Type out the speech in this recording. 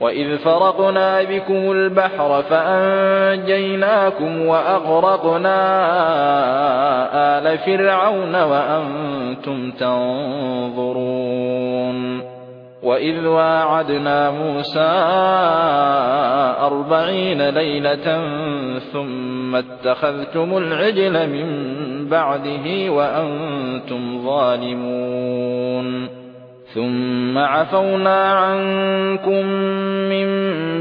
وَإِذْ فَرَقْنَا بِكُمُ الْبَحْرَ فَأَنجَيْنَاكُمْ وَأَغْرَقْنَا آلَ فِرْعَوْنَ وَأَنتُمْ تَنظُرُونَ وَإِذْ وَاعَدْنَا مُوسَىٰ أَرْبَعِينَ لَيْلَةً ثُمَّ اتَّخَذْتُمُ الْعِجْلَ مِن بَعْدِهِ وَأَنتُمْ ظَالِمُونَ ثُمَّ عَفَوْنَا عَنكُم